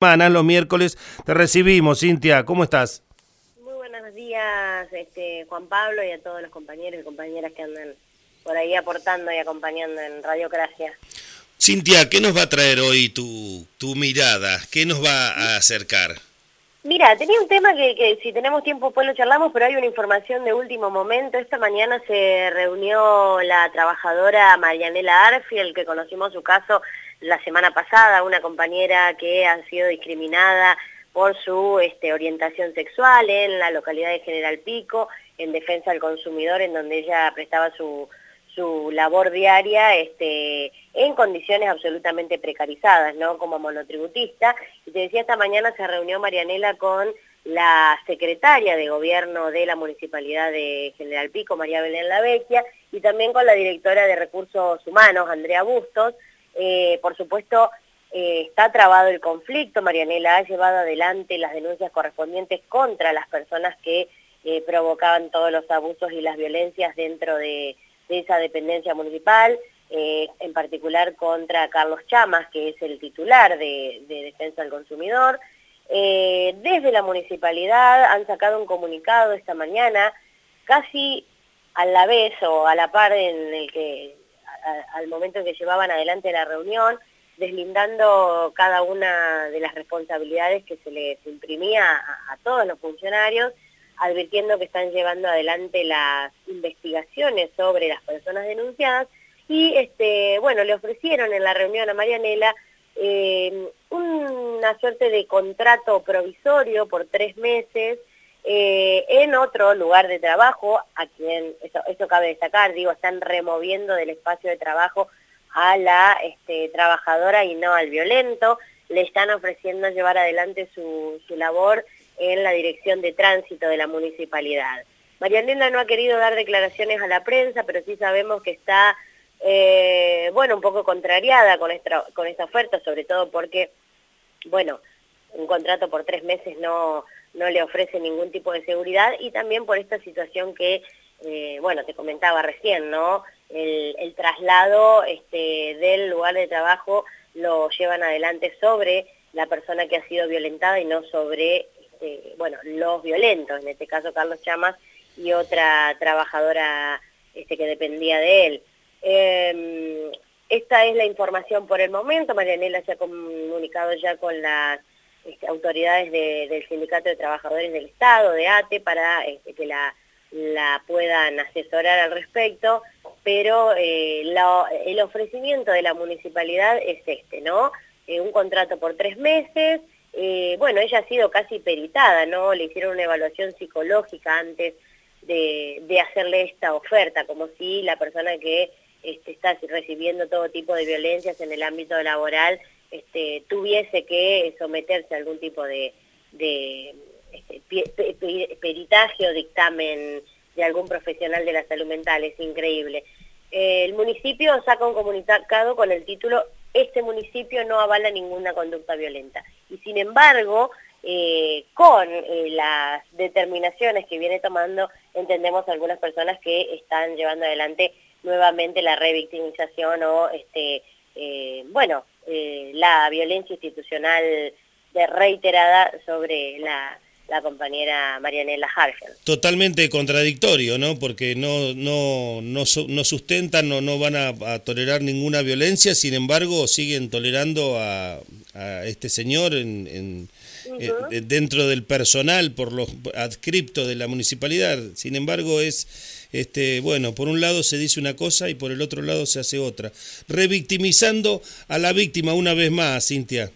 los miércoles. Te recibimos, Cintia. ¿Cómo estás? Muy buenos días, este, Juan Pablo, y a todos los compañeros y compañeras que andan por ahí aportando y acompañando en Radiocracia. Cintia, ¿qué nos va a traer hoy tu, tu mirada? ¿Qué nos va a acercar? Mira, tenía un tema que, que, si tenemos tiempo pues lo charlamos, pero hay una información de último momento. Esta mañana se reunió la trabajadora Marianela Arfiel, que conocimos su caso la semana pasada, una compañera que ha sido discriminada por su este, orientación sexual en la localidad de General Pico, en defensa del consumidor, en donde ella prestaba su, su labor diaria este, en condiciones absolutamente precarizadas, ¿no? Como monotributista. Y te decía, esta mañana se reunió Marianela con la secretaria de gobierno de la Municipalidad de General Pico, María Belén Lavecchia, y también con la directora de Recursos Humanos, Andrea Bustos, eh, por supuesto, eh, está trabado el conflicto. Marianela ha llevado adelante las denuncias correspondientes contra las personas que eh, provocaban todos los abusos y las violencias dentro de, esa dependencia municipal, en particular contra Carlos Chamas, que es el titular de, Defensa del Consumidor. desde la municipalidad han sacado un comunicado esta mañana, casi a la vez o a la par en el que al momento en que llevaban adelante la reunión, deslindando cada una de las responsabilidades que se les imprimía a, todos los funcionarios, advirtiendo que están llevando adelante las investigaciones sobre las personas denunciadas. Y este, bueno, le ofrecieron en la reunión a Marianela eh, una suerte de contrato provisorio por tres meses eh, en otro lugar de trabajo, a quien, eso, cabe destacar, digo, están removiendo del espacio de trabajo a la este, trabajadora y no al violento, le están ofreciendo llevar adelante su, labor en la dirección de tránsito de la municipalidad. Marianela no ha querido dar declaraciones a la prensa, pero sí sabemos que está, eh, bueno, un poco contrariada con esta oferta, sobre todo porque, bueno, un contrato por tres meses no, no le ofrece ningún tipo de seguridad y también por esta situación que, eh, bueno, te comentaba recién, ¿no? El, traslado este, del lugar de trabajo lo llevan adelante sobre la persona que ha sido violentada y no sobre, este, bueno, los violentos, en este caso Carlos Chamas y otra trabajadora este, que dependía de él. Em, esta es la información por el momento, Marianela se ha comunicado ya con las este, autoridades del Sindicato de Trabajadores del Estado, de ATE, para este, que la, puedan asesorar al respecto, pero eh, el ofrecimiento de la municipalidad es este, ¿no? Eh, un contrato por tres meses, eh, bueno, ella ha sido casi peritada, ¿no? Le hicieron una evaluación psicológica antes de, hacerle esta oferta, como si la persona que este, está recibiendo todo tipo de violencias en el ámbito laboral este, tuviese que someterse a algún tipo de, este, peritaje o dictamen de algún profesional de la salud mental, es increíble. Eh, el municipio saca un comunicado con el título Este municipio no avala ninguna conducta violenta. Y sin embargo, eh, con eh, las determinaciones que viene tomando, entendemos algunas personas que están llevando adelante nuevamente la revictimización o, este, bueno, eh, la violencia institucional de reiterada sobre la, compañera Marianela Hargel. Totalmente contradictorio, ¿no? Porque no, no, no, sustentan o no van a, tolerar ninguna violencia, sin embargo siguen tolerando a, este señor en, eh, dentro del personal por los adscriptos de la municipalidad. Sin embargo, es este, bueno, por un lado se dice una cosa y por el otro lado se hace otra, revictimizando a la víctima una vez más, Cintia.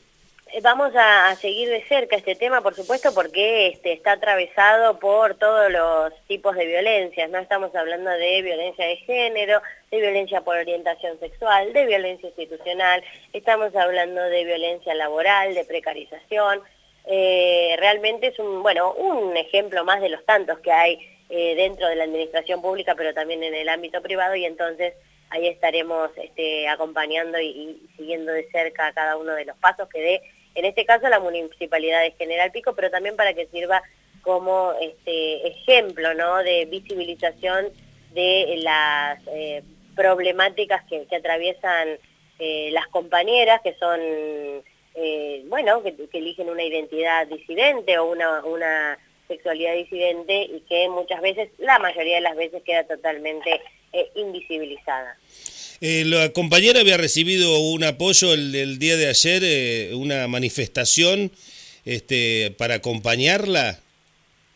Eh, vamos a, seguir de cerca este tema, por supuesto, porque este, está atravesado por todos los tipos de violencias. No estamos hablando de violencia de género, de violencia por orientación sexual, de violencia institucional, estamos hablando de violencia laboral, de precarización. Eh, realmente es un, bueno, un ejemplo más de los tantos que hay eh, dentro de la administración pública, pero también en el ámbito privado, y entonces ahí estaremos este, acompañando y, siguiendo de cerca cada uno de los pasos que dé, en este caso la Municipalidad de General Pico, pero también para que sirva como este, ejemplo ¿no? de visibilización de las eh, problemáticas que, atraviesan las compañeras, que son eh, bueno, que, eligen una identidad disidente o una, una sexualidad disidente y que muchas veces, la mayoría de las veces, queda totalmente eh, invisibilizada. Eh, la compañera había recibido un apoyo el, día de ayer, eh, una manifestación este, para acompañarla.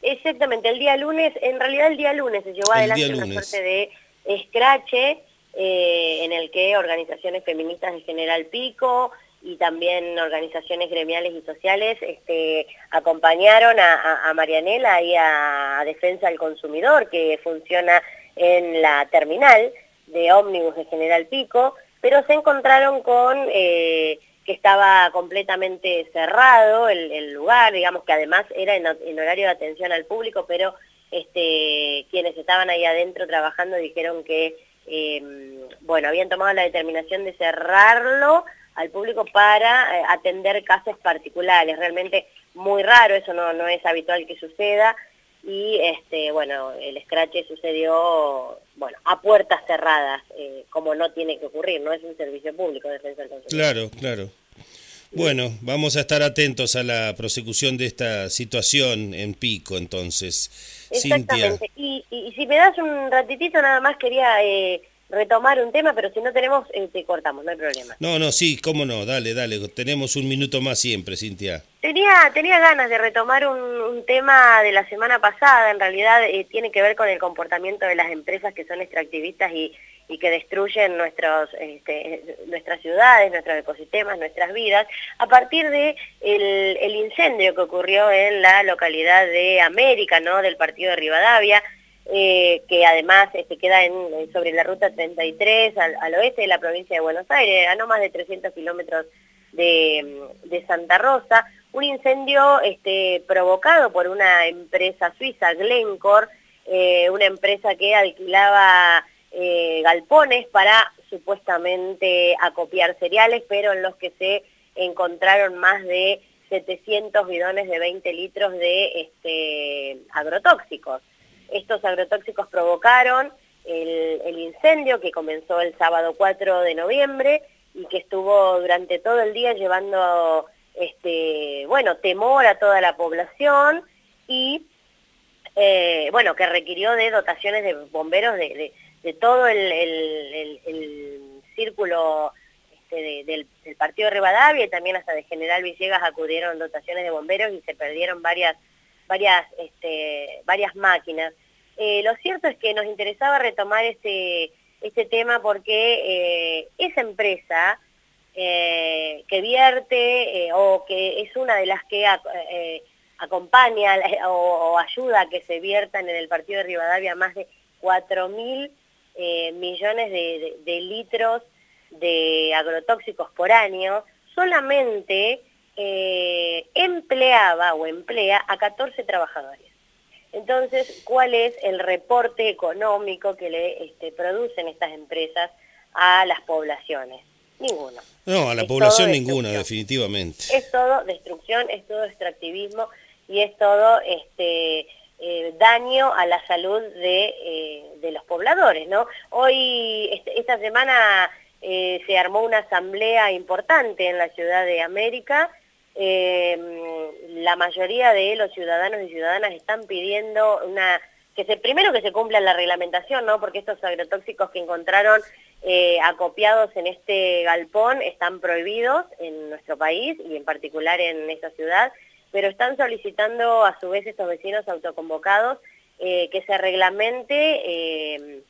Exactamente, el día lunes, en realidad el día lunes se llevó adelante una suerte de escrache en el que organizaciones feministas de General Pico, y también organizaciones gremiales y sociales este, acompañaron a, Marianela y a, Defensa del Consumidor, que funciona en la terminal de ómnibus de General Pico, pero se encontraron con eh, que estaba completamente cerrado el, lugar, digamos que además era en, horario de atención al público, pero este, quienes estaban ahí adentro trabajando dijeron que, eh, bueno, habían tomado la determinación de cerrarlo al público para eh, atender casos particulares. Realmente muy raro, eso no, no es habitual que suceda. Y este, bueno, el escrache sucedió bueno, a puertas cerradas, eh, como no tiene que ocurrir, no es un servicio público defensa del consumidor. Claro, claro. Bueno, vamos a estar atentos a la prosecución de esta situación en Pico, entonces. Exactamente. Y, y, si me das un ratitito, nada más quería eh, retomar un tema, pero si no tenemos, eh, te cortamos, no hay problema. No, no, sí, cómo no, dale, dale, tenemos un minuto más siempre, Cintia. Tenía, tenía ganas de retomar un, tema de la semana pasada, en realidad eh, tiene que ver con el comportamiento de las empresas que son extractivistas y, y que destruyen nuestros, este, nuestras ciudades, nuestros ecosistemas, nuestras vidas, a partir de el, el incendio que ocurrió en la localidad de América, ¿no?, del partido de Rivadavia, eh, que además este, queda en, sobre la ruta 33 al, oeste de la provincia de Buenos Aires, a no más de 300 kilómetros de, Santa Rosa, un incendio este, provocado por una empresa suiza, Glencore, eh, una empresa que alquilaba eh, galpones para supuestamente acopiar cereales, pero en los que se encontraron más de 700 bidones de 20 litros de este, agrotóxicos. Estos agrotóxicos provocaron el, incendio que comenzó el sábado 4 de noviembre y que estuvo durante todo el día llevando este, bueno, temor a toda la población y eh, bueno, que requirió de dotaciones de bomberos de, todo el, círculo este, del, partido de Rivadavia y también hasta de General Villegas acudieron dotaciones de bomberos y se perdieron varias varias, este, varias máquinas. Eh, lo cierto es que nos interesaba retomar este, este tema porque eh, esa empresa eh, que vierte o que es una de las que acompaña o, ayuda a que se viertan en el partido de Rivadavia más de 4 mil millones de litros de agrotóxicos por año, solamente eh, empleaba o emplea a 14 trabajadores. Entonces, ¿cuál es el reporte económico que le este, producen estas empresas a las poblaciones? Ninguno. No, a la población ninguna, definitivamente. Es todo destrucción, es todo extractivismo y es todo este, eh, daño a la salud de, eh, de, los pobladores, ¿no? Hoy, este, esta semana se armó una asamblea importante en la Ciudad de América eh, la mayoría de los ciudadanos y ciudadanas están pidiendo una que se, primero que se cumpla la reglamentación, ¿no? porque estos agrotóxicos que encontraron eh, acopiados en este galpón están prohibidos en nuestro país y en particular en esta ciudad, pero están solicitando a su vez estos vecinos autoconvocados eh, que se reglamente eh,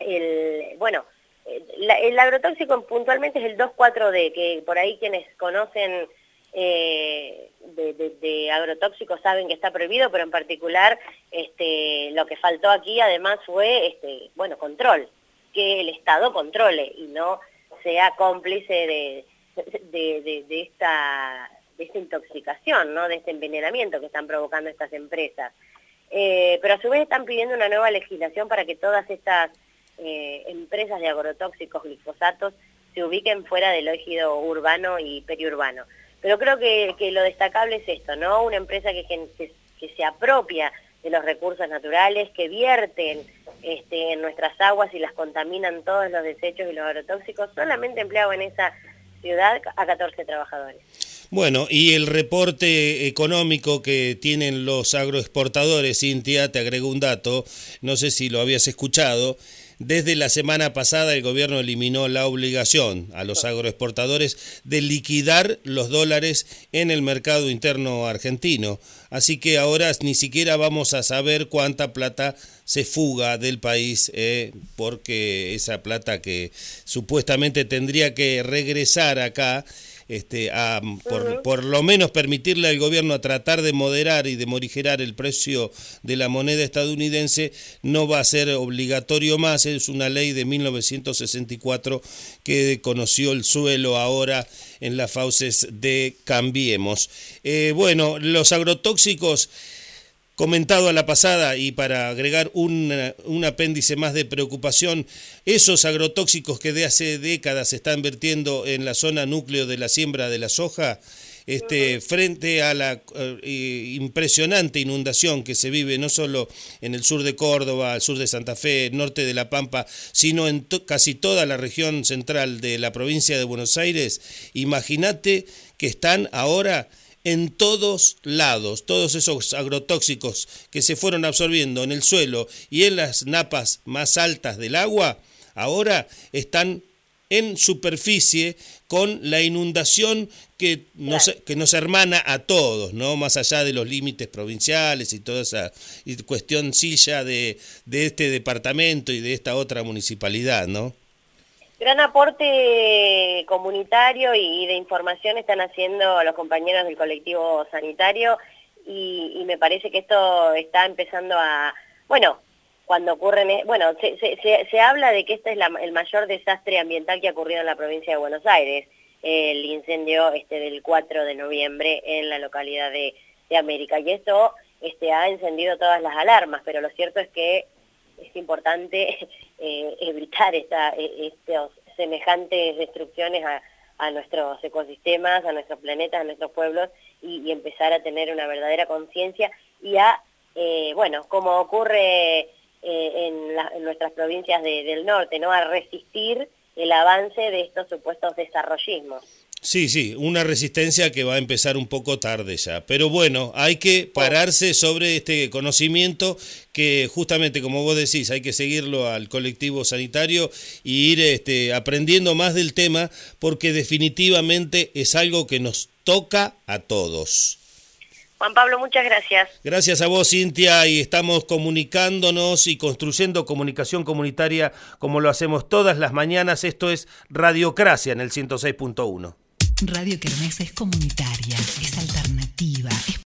el, bueno, el agrotóxico puntualmente es el 2,4-D, que por ahí quienes conocen eh, de, agrotóxicos saben que está prohibido, pero en particular este, lo que faltó aquí además fue, este, bueno, control, que el Estado controle y no sea cómplice de, de, esta, de esta intoxicación, ¿no? de este envenenamiento que están provocando estas empresas. Eh, pero a su vez están pidiendo una nueva legislación para que todas estas eh, empresas de agrotóxicos, glifosatos, se ubiquen fuera del ógido urbano y periurbano. Pero creo que, lo destacable es esto, ¿no? Una empresa que, que, se apropia de los recursos naturales, que vierten este, en nuestras aguas y las contaminan todos los desechos y los agrotóxicos, solamente empleado en esa ciudad a 14 trabajadores. Bueno, y el reporte económico que tienen los agroexportadores, Cintia, te agrego un dato, no sé si lo habías escuchado, desde la semana pasada el gobierno eliminó la obligación a los agroexportadores de liquidar los dólares en el mercado interno argentino. Así que ahora ni siquiera vamos a saber cuánta plata se fuga del país eh, porque esa plata que supuestamente tendría que regresar acá este, a, por, por, lo menos permitirle al gobierno a tratar de moderar y de morigerar el precio de la moneda estadounidense, no va a ser obligatorio más. Es una ley de 1964 que conoció el suelo ahora en las fauces de Cambiemos. Eh, bueno, los agrotóxicos comentado a la pasada y para agregar un, un, apéndice más de preocupación, esos agrotóxicos que de hace décadas se están vertiendo en la zona núcleo de la siembra de la soja, este, frente a la eh, impresionante inundación que se vive no solo en el sur de Córdoba, al sur de Santa Fe, norte de La Pampa, sino en casi toda la región central de la provincia de Buenos Aires, imagínate que están ahora en todos lados, todos esos agrotóxicos que se fueron absorbiendo en el suelo y en las napas más altas del agua, ahora están en superficie con la inundación que nos, que nos hermana a todos, ¿no? Más allá de los límites provinciales y toda esa cuestión silla de, de este departamento y de esta otra municipalidad, ¿no? Gran aporte comunitario y de información están haciendo los compañeros del colectivo sanitario y, me parece que esto está empezando a, bueno, cuando ocurren, e, bueno, se, se, se habla de que este es el mayor desastre ambiental que ha ocurrido en la provincia de Buenos Aires, el incendio este del 4 de noviembre en la localidad de, de América. Y esto este, ha encendido todas las alarmas, pero lo cierto es que es importante eh, evitar esta, e, semejantes destrucciones a, nuestros ecosistemas, a nuestros planetas, a nuestros pueblos y, empezar a tener una verdadera conciencia y a, eh, bueno, como ocurre eh, en, nuestras provincias del norte, ¿no? A resistir el avance de estos supuestos desarrollismos. Sí, sí, una resistencia que va a empezar un poco tarde ya. Pero bueno, hay que pararse sobre este conocimiento que justamente, como vos decís, hay que seguirlo al colectivo sanitario y ir este, aprendiendo más del tema porque definitivamente es algo que nos toca a todos. Juan Pablo, muchas gracias. Gracias a vos, Cintia, y estamos comunicándonos y construyendo comunicación comunitaria como lo hacemos todas las mañanas. Esto es Radiocracia en el 106.1. Radio Kermés es comunitaria, es alternativa, es